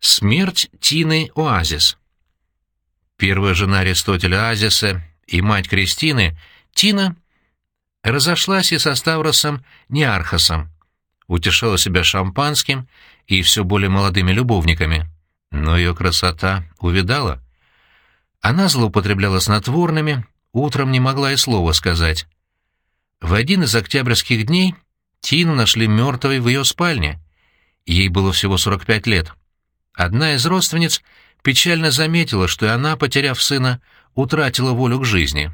Смерть Тины Оазис. Первая жена Аристотеля Оазиса и мать Кристины, Тина, разошлась и со Ставросом Неархосом, утешала себя шампанским и все более молодыми любовниками. Но ее красота увидала. Она злоупотребляла снотворными, утром не могла и слова сказать. В один из октябрьских дней Тину нашли мертвой в ее спальне. Ей было всего 45 лет. Одна из родственниц печально заметила, что и она, потеряв сына, утратила волю к жизни.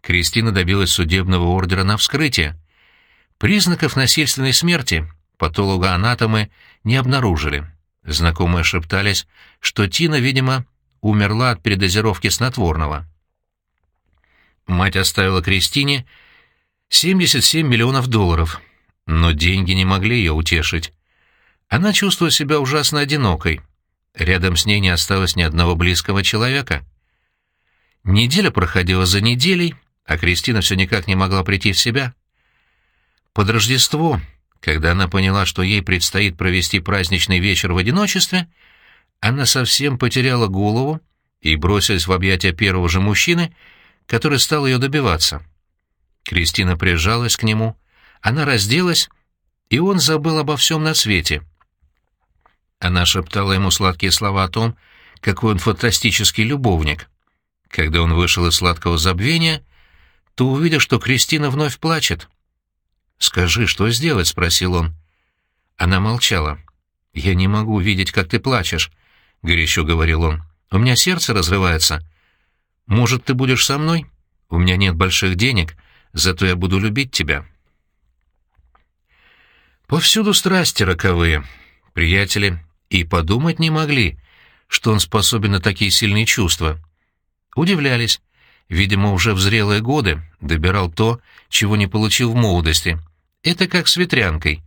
Кристина добилась судебного ордера на вскрытие. Признаков насильственной смерти патологоанатомы не обнаружили. Знакомые шептались, что Тина, видимо, умерла от передозировки снотворного. Мать оставила Кристине 77 миллионов долларов, но деньги не могли ее утешить. Она чувствовала себя ужасно одинокой. Рядом с ней не осталось ни одного близкого человека. Неделя проходила за неделей, а Кристина все никак не могла прийти в себя. Под Рождество, когда она поняла, что ей предстоит провести праздничный вечер в одиночестве, она совсем потеряла голову и бросилась в объятия первого же мужчины, который стал ее добиваться. Кристина прижалась к нему, она разделась, и он забыл обо всем на свете — она шептала ему сладкие слова о том, какой он фантастический любовник. Когда он вышел из сладкого забвения, то увидел, что Кристина вновь плачет. «Скажи, что сделать?» — спросил он. Она молчала. «Я не могу видеть, как ты плачешь», — горячо говорил он. «У меня сердце разрывается. Может, ты будешь со мной? У меня нет больших денег, зато я буду любить тебя». Повсюду страсти роковые. Приятели и подумать не могли, что он способен на такие сильные чувства. Удивлялись. Видимо, уже в зрелые годы добирал то, чего не получил в молодости. Это как с ветрянкой.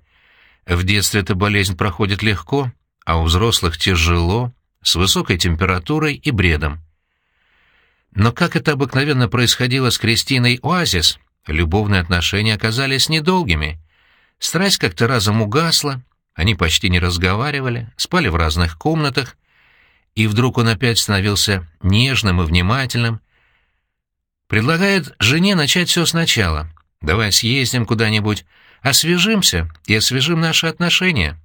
В детстве эта болезнь проходит легко, а у взрослых тяжело, с высокой температурой и бредом. Но как это обыкновенно происходило с Кристиной Оазис, любовные отношения оказались недолгими. Страсть как-то разом угасла, они почти не разговаривали, спали в разных комнатах, и вдруг он опять становился нежным и внимательным. Предлагает жене начать все сначала. «Давай съездим куда-нибудь, освежимся и освежим наши отношения».